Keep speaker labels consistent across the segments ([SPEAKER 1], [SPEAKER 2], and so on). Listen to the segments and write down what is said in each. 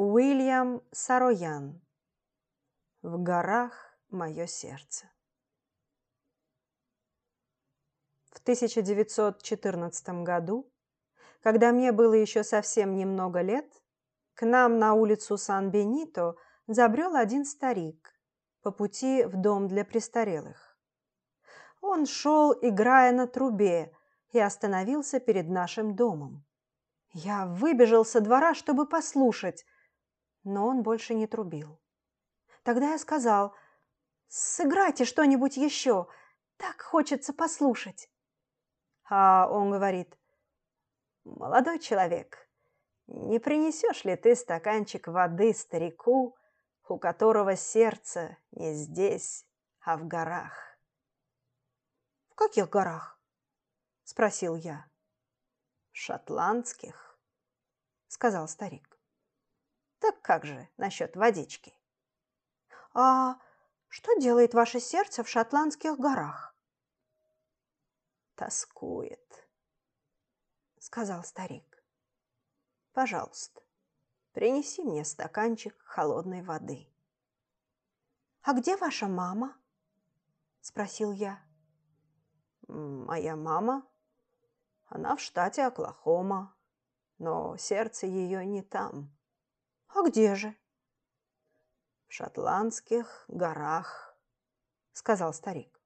[SPEAKER 1] Уильям Сароян. В горах мое сердце. В 1914 году, когда мне было еще совсем немного лет, к нам на улицу Сан-Бенито забрел один старик по пути в дом для престарелых. Он шел, играя на трубе, и остановился перед нашим домом. Я выбежал со двора, чтобы послушать, но он больше не трубил. Тогда я сказал, «Сыграйте что-нибудь еще, так хочется послушать». А он говорит, «Молодой человек, не принесешь ли ты стаканчик воды старику, у которого сердце не здесь, а в горах?» «В каких горах?» – спросил я. «Шотландских», – сказал старик. Так как же насчет водички? А что делает ваше сердце в шотландских горах? Тоскует, сказал старик. Пожалуйста, принеси мне стаканчик холодной воды. А где ваша мама? Спросил я. Моя мама? Она в штате Оклахома, но сердце ее не там. «А где же?» «В шотландских горах», — сказал старик.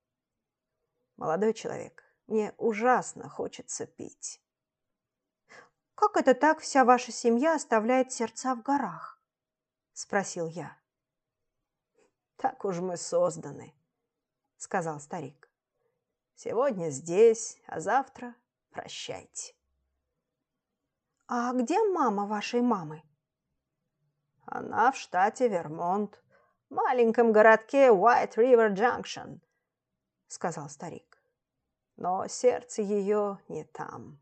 [SPEAKER 1] «Молодой человек, мне ужасно хочется пить». «Как это так вся ваша семья оставляет сердца в горах?» — спросил я. «Так уж мы созданы», — сказал старик. «Сегодня здесь, а завтра прощайте». «А где мама вашей мамы?» Она в штате Вермонт, в маленьком городке White River Junction, сказал старик. Но сердце ее не там.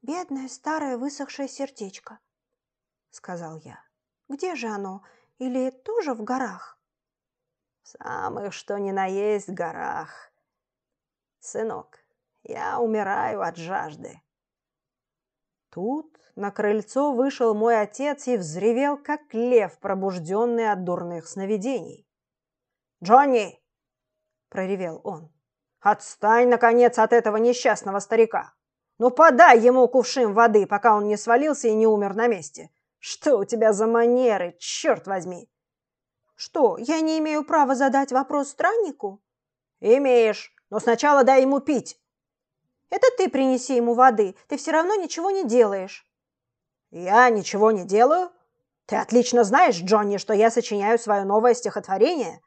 [SPEAKER 1] Бедное старое высохшее сердечко, сказал я. Где же оно? Или тоже в горах? В самых что ни на есть горах. Сынок, я умираю от жажды. Тут на крыльцо вышел мой отец и взревел, как лев, пробужденный от дурных сновидений. «Джонни!» – проревел он. «Отстань, наконец, от этого несчастного старика! Ну, подай ему кувшин воды, пока он не свалился и не умер на месте! Что у тебя за манеры, черт возьми!» «Что, я не имею права задать вопрос страннику?» «Имеешь, но сначала дай ему пить!» «Это ты принеси ему воды, ты все равно ничего не делаешь!» «Я ничего не делаю? Ты отлично знаешь, Джонни, что я сочиняю свое новое стихотворение».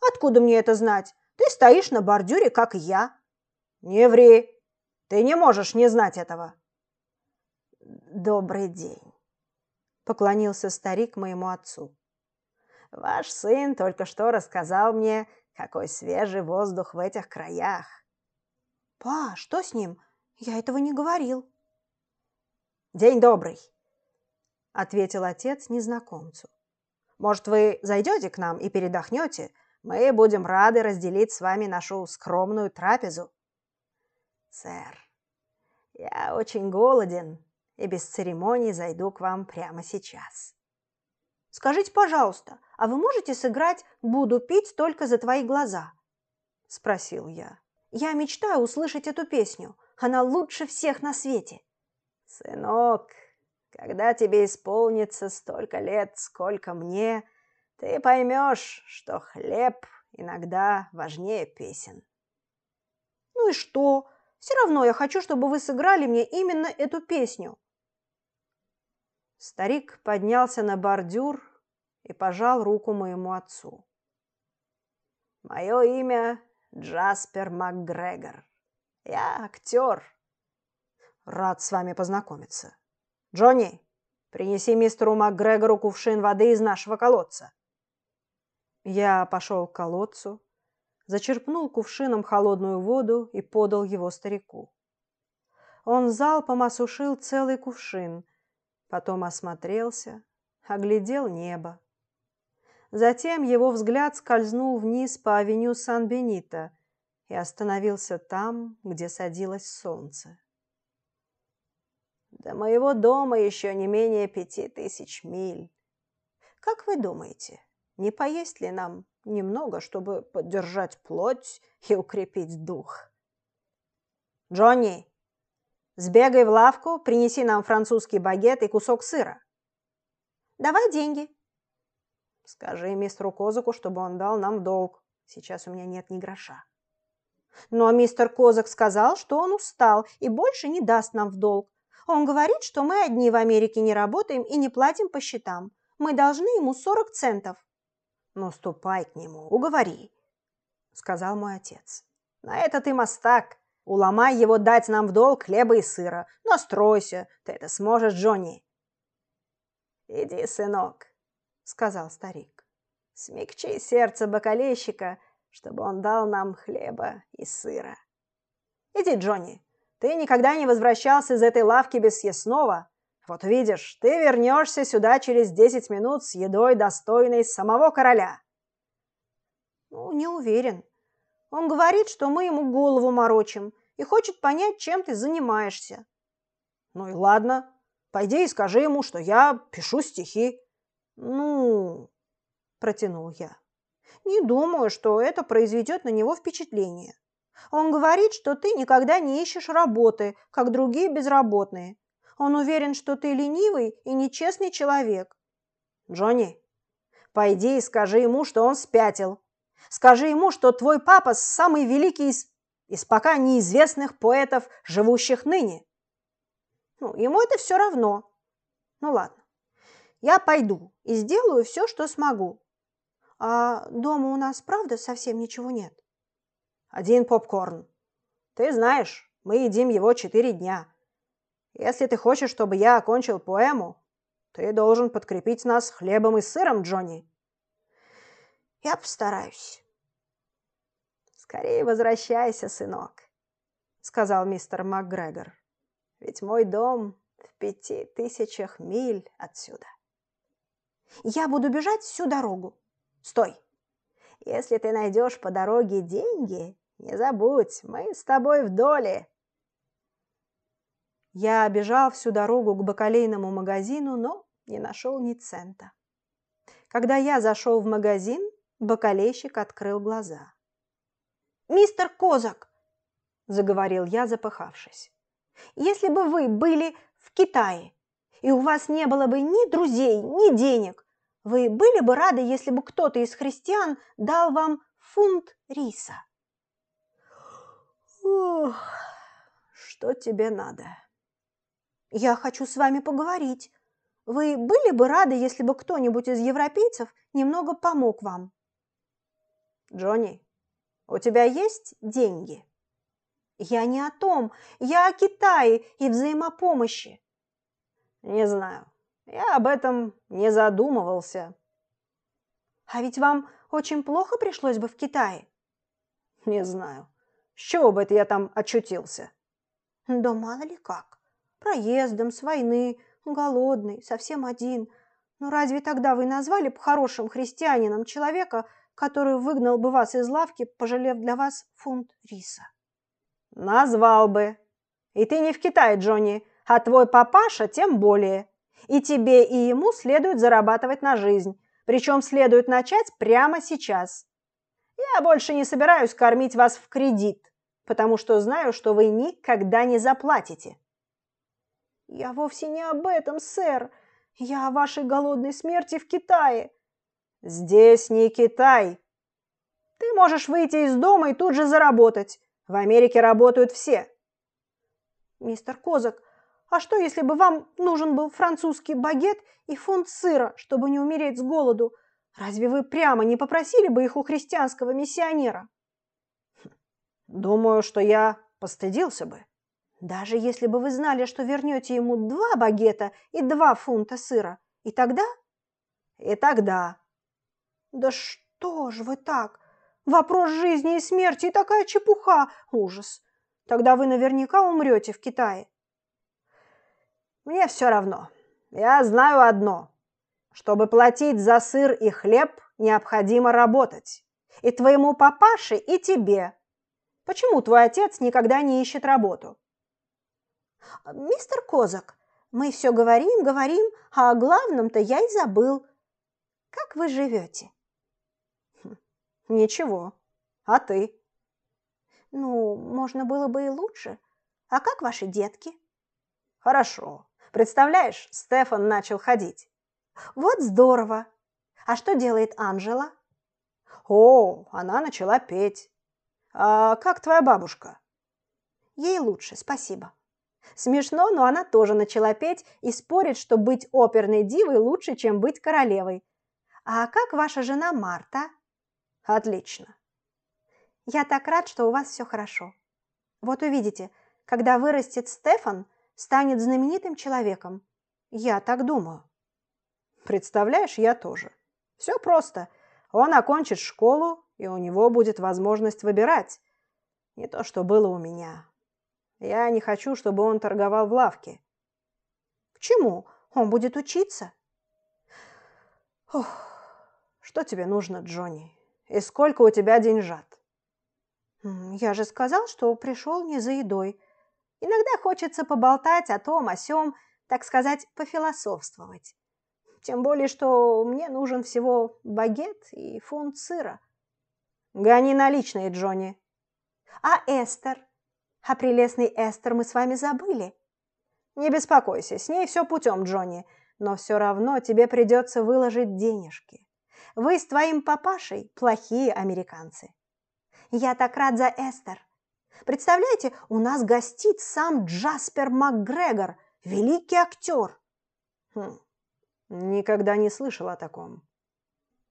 [SPEAKER 1] «Откуда мне это знать? Ты стоишь на бордюре, как и я». «Не ври. Ты не можешь не знать этого». «Добрый день», — поклонился старик моему отцу. «Ваш сын только что рассказал мне, какой свежий воздух в этих краях». «Па, что с ним? Я этого не говорил». «День добрый», — ответил отец незнакомцу. «Может, вы зайдете к нам и передохнете? Мы будем рады разделить с вами нашу скромную трапезу». «Сэр, я очень голоден и без церемоний зайду к вам прямо сейчас». «Скажите, пожалуйста, а вы можете сыграть «Буду пить только за твои глаза»?» – спросил я. «Я мечтаю услышать эту песню. Она лучше всех на свете». «Сынок, когда тебе исполнится столько лет, сколько мне, ты поймешь, что хлеб иногда важнее песен». «Ну и что? Все равно я хочу, чтобы вы сыграли мне именно эту песню». Старик поднялся на бордюр и пожал руку моему отцу. «Мое имя Джаспер МакГрегор. Я актер». Рад с вами познакомиться. Джонни, принеси мистеру МакГрегору кувшин воды из нашего колодца. Я пошел к колодцу, зачерпнул кувшином холодную воду и подал его старику. Он залпом осушил целый кувшин, потом осмотрелся, оглядел небо. Затем его взгляд скользнул вниз по авеню Сан-Бенито и остановился там, где садилось солнце. До моего дома еще не менее пяти тысяч миль. Как вы думаете, не поесть ли нам немного, чтобы поддержать плоть и укрепить дух? Джонни, сбегай в лавку, принеси нам французский багет и кусок сыра. Давай деньги. Скажи мистеру Козаку, чтобы он дал нам долг. Сейчас у меня нет ни гроша. Но мистер Козак сказал, что он устал и больше не даст нам в долг. Он говорит, что мы одни в Америке не работаем и не платим по счетам. Мы должны ему 40 центов. Ну, ступай к нему, уговори, сказал мой отец. На это ты мастак. Уломай его дать нам в долг хлеба и сыра. Настройся, ты это сможешь, Джонни. Иди, сынок, сказал старик. Смягчи сердце бокалейщика чтобы он дал нам хлеба и сыра. Иди, Джонни, ты никогда не возвращался из этой лавки без съестного. Вот видишь, ты вернешься сюда через десять минут с едой, достойной самого короля. Ну, не уверен. Он говорит, что мы ему голову морочим и хочет понять, чем ты занимаешься. Ну и ладно, пойди и скажи ему, что я пишу стихи. Ну, протянул я. Не думаю, что это произведет на него впечатление. Он говорит, что ты никогда не ищешь работы, как другие безработные. Он уверен, что ты ленивый и нечестный человек. Джонни, пойди и скажи ему, что он спятил. Скажи ему, что твой папа самый великий из, из пока неизвестных поэтов, живущих ныне. Ну, ему это все равно. Ну ладно, я пойду и сделаю все, что смогу. А дома у нас, правда, совсем ничего нет? Один попкорн. Ты знаешь, мы едим его четыре дня. Если ты хочешь, чтобы я окончил поэму, ты должен подкрепить нас хлебом и сыром, Джонни. Я постараюсь. Скорее возвращайся, сынок, сказал мистер МакГрегор. Ведь мой дом в пяти тысячах миль отсюда. Я буду бежать всю дорогу, Стой! Если ты найдешь по дороге деньги, не забудь, мы с тобой в доле. Я бежал всю дорогу к бакалейному магазину, но не нашел ни цента. Когда я зашел в магазин, бакалейщик открыл глаза. «Мистер Козак!» – заговорил я, запыхавшись. «Если бы вы были в Китае, и у вас не было бы ни друзей, ни денег, вы были бы рады, если бы кто-то из христиан дал вам фунт риса? Ух, что тебе надо? Я хочу с вами поговорить. Вы были бы рады, если бы кто-нибудь из европейцев немного помог вам? Джонни, у тебя есть деньги? Я не о том, я о Китае и взаимопомощи. Не знаю. Я об этом не задумывался. А ведь вам очень плохо пришлось бы в Китае? Не знаю. С чего бы это я там очутился? Да мало ли как. Проездом, с войны, голодный, совсем один. Ну разве тогда вы назвали бы хорошим христианином человека, который выгнал бы вас из лавки, пожалев для вас фунт риса? Назвал бы. И ты не в Китае, Джонни, а твой папаша тем более. И тебе, и ему следует зарабатывать на жизнь, причем следует начать прямо сейчас. Я больше не собираюсь кормить вас в кредит, потому что знаю, что вы никогда не заплатите. Я вовсе не об этом, сэр. Я о вашей голодной смерти в Китае. Здесь не Китай. Ты можешь выйти из дома и тут же заработать. В Америке работают все. Мистер Козак, а что, если бы вам нужен был французский багет и фунт сыра, чтобы не умереть с голоду? Разве вы прямо не попросили бы их у христианского миссионера? Думаю, что я постыдился бы. Даже если бы вы знали, что вернете ему два багета и два фунта сыра, и тогда? И тогда. Да что ж вы так? Вопрос жизни и смерти и такая чепуха. Ужас. Тогда вы наверняка умрете в Китае. Мне все равно. Я знаю одно. Чтобы платить за сыр и хлеб, необходимо работать. И твоему папаше, и тебе. Почему твой отец никогда не ищет работу? Мистер Козак, Мы все говорим, говорим, а о главном-то я и забыл. Как вы живете?»
[SPEAKER 2] хм, «Ничего. А ты?»
[SPEAKER 1] «Ну, можно было бы и лучше. А как ваши детки?»
[SPEAKER 2] «Хорошо. Представляешь, Стефан начал ходить».
[SPEAKER 1] «Вот здорово. А что делает Анжела?»
[SPEAKER 2] «О, она начала петь. А как твоя бабушка?»
[SPEAKER 1] «Ей лучше, спасибо». Смешно, но она тоже начала петь и спорит, что быть оперной дивой лучше, чем быть королевой. А как ваша жена Марта?
[SPEAKER 2] Отлично.
[SPEAKER 1] Я так рад, что у вас все хорошо. Вот увидите, когда вырастет Стефан, станет знаменитым человеком. Я так думаю.
[SPEAKER 2] Представляешь, я тоже. Все просто. Он окончит школу, и у него будет возможность выбирать. Не то, что было у меня. Я не хочу, чтобы он торговал в лавке.
[SPEAKER 1] К чему? Он будет учиться.
[SPEAKER 2] Ох, что тебе нужно, Джонни? И сколько у тебя деньжат?
[SPEAKER 1] Я же сказал, что пришел не за едой. Иногда хочется поболтать о том, о сём, так сказать, пофилософствовать. Тем более, что мне нужен всего багет и фунт сыра.
[SPEAKER 2] Гони наличные, Джонни.
[SPEAKER 1] А Эстер? А прелестный Эстер мы с вами забыли.
[SPEAKER 2] Не беспокойся, с ней все путем, Джонни, но все равно тебе придется выложить денежки. Вы с твоим папашей плохие американцы.
[SPEAKER 1] Я так рад за Эстер. Представляете, у нас гостит сам Джаспер МакГрегор, великий актер.
[SPEAKER 2] Хм, никогда не слышал о таком.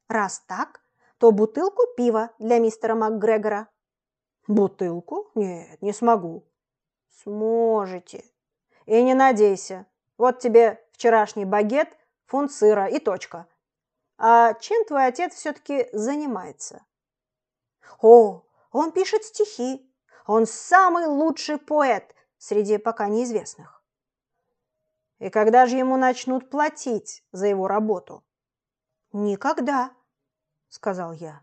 [SPEAKER 1] Раз так, то бутылку пива для мистера МакГрегора.
[SPEAKER 2] Бутылку? Нет, не смогу.
[SPEAKER 1] Сможете.
[SPEAKER 2] И не надейся. Вот тебе вчерашний багет, фунт сыра и точка. А чем твой отец все-таки занимается?
[SPEAKER 1] О, он пишет стихи. Он самый лучший поэт среди пока неизвестных.
[SPEAKER 2] И когда же ему начнут платить за его работу?
[SPEAKER 1] Никогда, сказал я.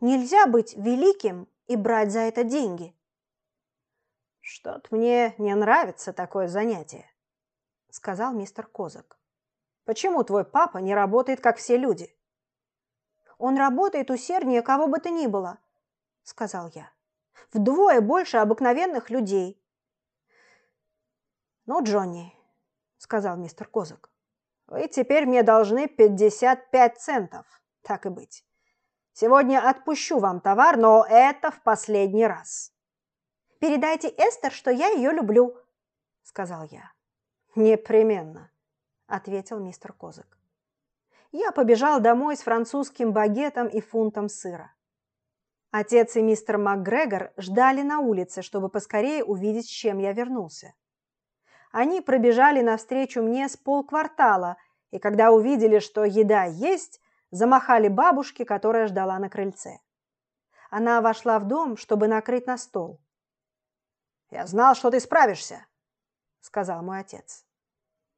[SPEAKER 1] Нельзя быть великим и брать за это деньги.
[SPEAKER 2] Что-то мне не нравится такое занятие, сказал мистер Козак. Почему твой папа не работает, как все люди?
[SPEAKER 1] Он работает усерднее кого бы то ни было, сказал я. Вдвое больше обыкновенных людей.
[SPEAKER 2] Ну, Джонни, сказал мистер Козак, вы теперь мне должны 55 центов, так и быть. Сегодня отпущу вам товар, но это в последний раз.
[SPEAKER 1] Передайте Эстер, что я ее люблю, сказал я.
[SPEAKER 2] Непременно, ответил мистер Козак. Я побежал домой с французским багетом и фунтом сыра. Отец и мистер МакГрегор ждали на улице, чтобы поскорее увидеть, с чем я вернулся. Они пробежали навстречу мне с полквартала, и когда увидели, что еда есть, замахали бабушке, которая ждала на крыльце. Она вошла в дом, чтобы накрыть на стол. «Я знал, что ты справишься», — сказал мой отец.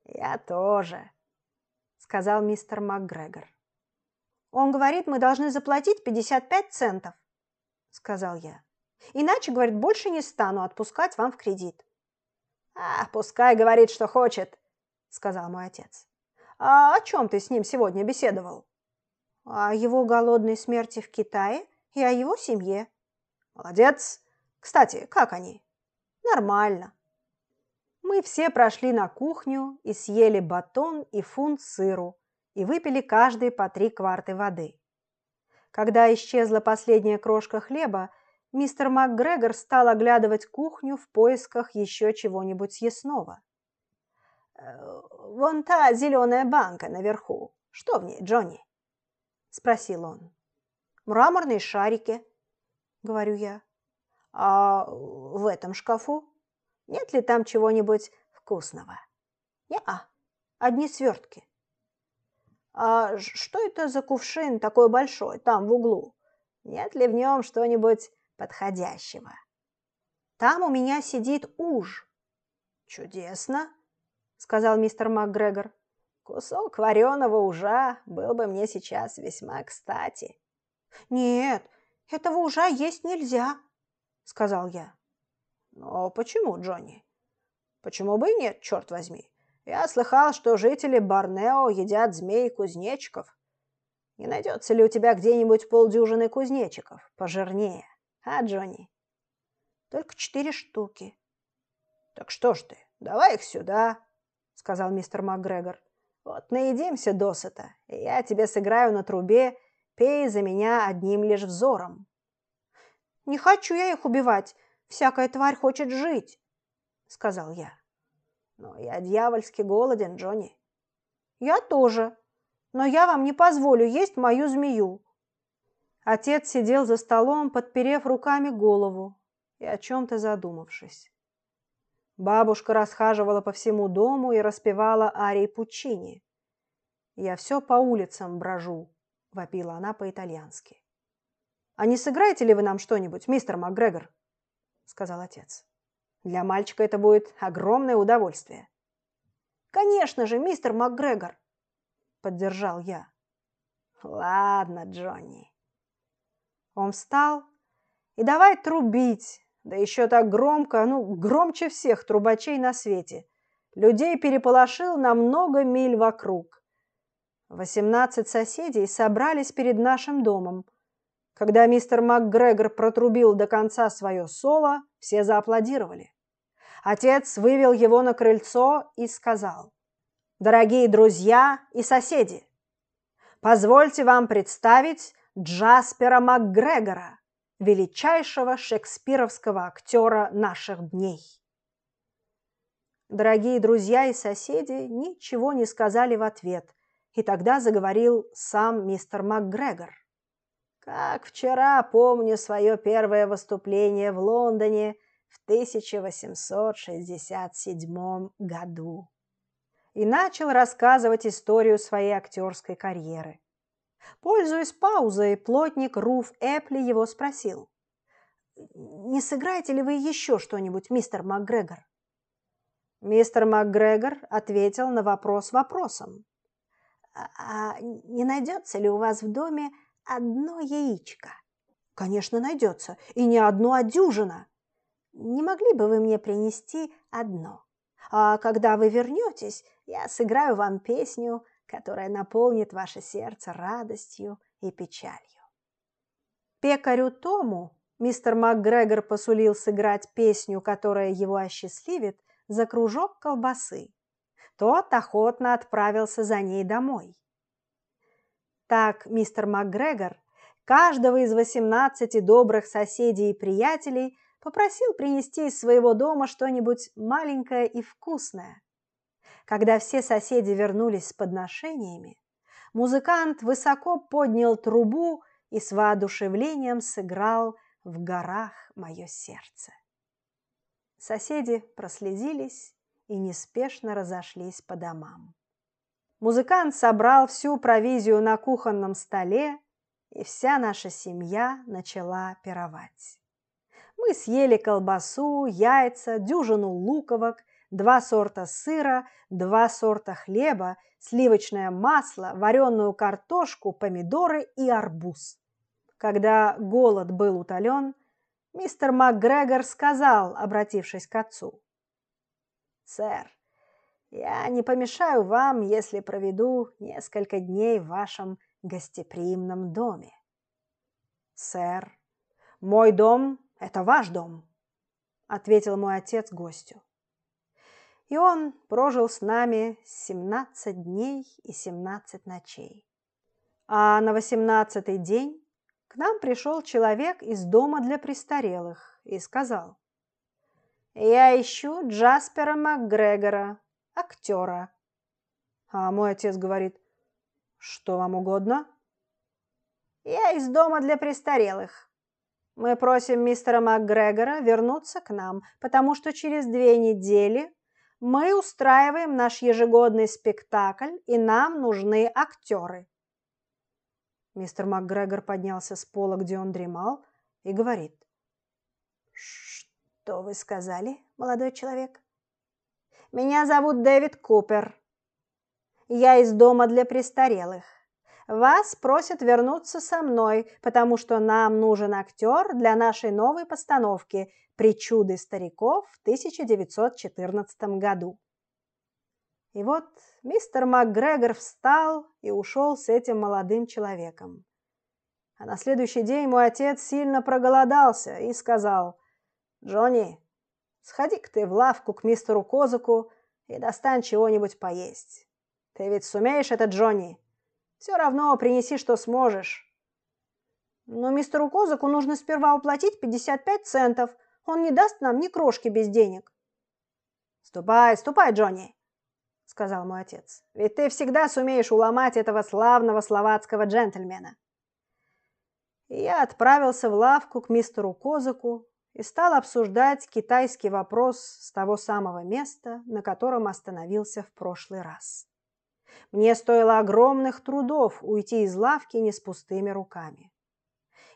[SPEAKER 2] «Я тоже», — сказал мистер МакГрегор.
[SPEAKER 1] «Он говорит, мы должны заплатить 55 центов», – сказал я. «Иначе, говорит, больше не стану отпускать вам в кредит».
[SPEAKER 2] «А, пускай говорит, что хочет», – сказал мой отец. «А о чем ты с ним сегодня беседовал?»
[SPEAKER 1] «О его голодной смерти в Китае и о его семье».
[SPEAKER 2] «Молодец. Кстати, как они?»
[SPEAKER 1] «Нормально».
[SPEAKER 2] Мы все прошли на кухню и съели батон и фунт сыру и выпили каждый по три кварты воды. Когда исчезла последняя крошка хлеба, мистер МакГрегор стал оглядывать кухню в поисках еще чего-нибудь съестного.
[SPEAKER 1] «Э, «Вон та зеленая банка наверху. Что в ней, Джонни?» – спросил он.
[SPEAKER 2] «Мраморные шарики», – говорю я.
[SPEAKER 1] «А в этом шкафу? Нет ли там чего-нибудь вкусного?»
[SPEAKER 2] «Не-а, одни свертки».
[SPEAKER 1] «А что это за кувшин такой большой, там в углу? Нет ли в нем что-нибудь подходящего?»
[SPEAKER 2] «Там у меня сидит уж».
[SPEAKER 1] «Чудесно», — сказал мистер МакГрегор. «Кусок вареного ужа был бы мне сейчас весьма кстати».
[SPEAKER 2] «Нет, этого ужа есть нельзя», — сказал я.
[SPEAKER 1] «Но почему, Джонни? Почему бы и нет, черт возьми? Я слыхал, что жители Борнео едят змей-кузнечиков. Не найдется ли у тебя где-нибудь полдюжины кузнечиков, пожирнее, а, Джонни?
[SPEAKER 2] Только четыре штуки.
[SPEAKER 1] Так что ж ты, давай их сюда, сказал мистер МакГрегор. Вот наедимся досыта, и я тебе сыграю на трубе, пей за меня одним лишь взором.
[SPEAKER 2] Не хочу я их убивать, всякая тварь хочет жить, сказал я.
[SPEAKER 1] Но я дьявольски голоден, Джонни.
[SPEAKER 2] Я тоже. Но я вам не позволю есть мою змею. Отец сидел за столом, подперев руками голову и о чем-то задумавшись. Бабушка расхаживала по всему дому и распевала арии Пучини. «Я все по улицам брожу», — вопила она по-итальянски. «А не сыграете ли вы нам что-нибудь, мистер МакГрегор?» — сказал отец. Для мальчика это будет огромное удовольствие.
[SPEAKER 1] Конечно же, мистер МакГрегор, поддержал я. Ладно, Джонни.
[SPEAKER 2] Он встал и давай трубить, да еще так громко, ну, громче всех трубачей на свете. Людей переполошил на много миль вокруг. Восемнадцать соседей собрались перед нашим домом. Когда мистер МакГрегор протрубил до конца свое соло, все зааплодировали. Отец вывел его на крыльцо и сказал, «Дорогие друзья и соседи, позвольте вам представить Джаспера МакГрегора, величайшего шекспировского актера наших дней». Дорогие друзья и соседи ничего не сказали в ответ, и тогда заговорил сам мистер МакГрегор.
[SPEAKER 1] Как вчера помню свое первое выступление в Лондоне в 1867 году.
[SPEAKER 2] И начал рассказывать историю своей актерской карьеры. Пользуясь паузой, плотник Руф Эпли его спросил. «Не сыграете ли вы еще что-нибудь, мистер МакГрегор?» Мистер МакГрегор ответил на вопрос вопросом.
[SPEAKER 1] «А, а не найдется ли у вас в доме одно яичко.
[SPEAKER 2] Конечно, найдется. И не одно, а дюжина.
[SPEAKER 1] Не могли бы вы мне принести одно? А когда вы вернетесь, я сыграю вам песню, которая наполнит ваше сердце радостью и печалью.
[SPEAKER 2] Пекарю Тому мистер МакГрегор посулил сыграть песню, которая его осчастливит, за кружок колбасы. Тот охотно отправился за ней домой. Так мистер МакГрегор каждого из восемнадцати добрых соседей и приятелей попросил принести из своего дома что-нибудь маленькое и вкусное. Когда все соседи вернулись с подношениями, музыкант высоко поднял трубу и с воодушевлением сыграл «В горах мое сердце». Соседи прослезились и неспешно разошлись по домам. Музыкант собрал всю провизию на кухонном столе, и вся наша семья начала пировать. Мы съели колбасу, яйца, дюжину луковок, два сорта сыра, два сорта хлеба, сливочное масло, вареную картошку, помидоры и арбуз. Когда голод был утолен, мистер МакГрегор сказал, обратившись к отцу.
[SPEAKER 1] «Сэр, я не помешаю вам, если проведу несколько дней в вашем гостеприимном доме.
[SPEAKER 2] Сэр, мой дом – это ваш дом, ответил мой отец гостю. И он прожил с нами семнадцать дней и семнадцать ночей. А на восемнадцатый день к нам пришел человек из дома для престарелых и сказал, «Я ищу Джаспера МакГрегора, актера. А мой отец говорит, что вам угодно?
[SPEAKER 1] Я из дома для престарелых. Мы просим мистера МакГрегора вернуться к нам, потому что через две недели мы устраиваем наш ежегодный спектакль, и нам нужны актеры.
[SPEAKER 2] Мистер МакГрегор поднялся с пола, где он дремал, и говорит.
[SPEAKER 1] «Что вы сказали, молодой человек?» Меня зовут Дэвид Купер. Я из дома для престарелых. Вас просят вернуться со мной, потому что нам нужен актер для нашей новой постановки «Причуды стариков» в 1914 году.
[SPEAKER 2] И вот мистер МакГрегор встал и ушел с этим молодым человеком. А на следующий день мой отец сильно проголодался и сказал, «Джонни, сходи-ка ты в лавку к мистеру Козаку и достань чего-нибудь поесть. Ты ведь сумеешь это, Джонни? Все равно принеси, что сможешь».
[SPEAKER 1] «Но мистеру Козаку нужно сперва уплатить 55 центов. Он не даст нам ни крошки без денег».
[SPEAKER 2] «Ступай, ступай, Джонни!» — сказал мой отец. «Ведь ты всегда сумеешь уломать этого славного словацкого джентльмена». И я отправился в лавку к мистеру Козаку и стал обсуждать китайский вопрос с того самого места, на котором остановился в прошлый раз. Мне стоило огромных трудов уйти из лавки не с пустыми руками.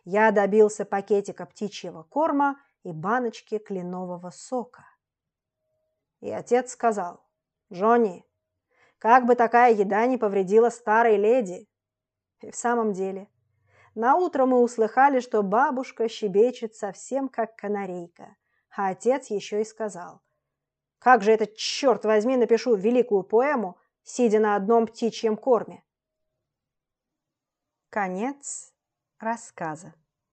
[SPEAKER 2] Я добился пакетика птичьего корма и баночки кленового сока. И отец сказал, Джонни, как бы такая еда не повредила старой леди. И в самом деле, на утро мы услыхали, что бабушка щебечет совсем как канарейка, а отец еще и сказал, как же это, черт возьми, напишу великую поэму, сидя на одном птичьем корме. Конец рассказа.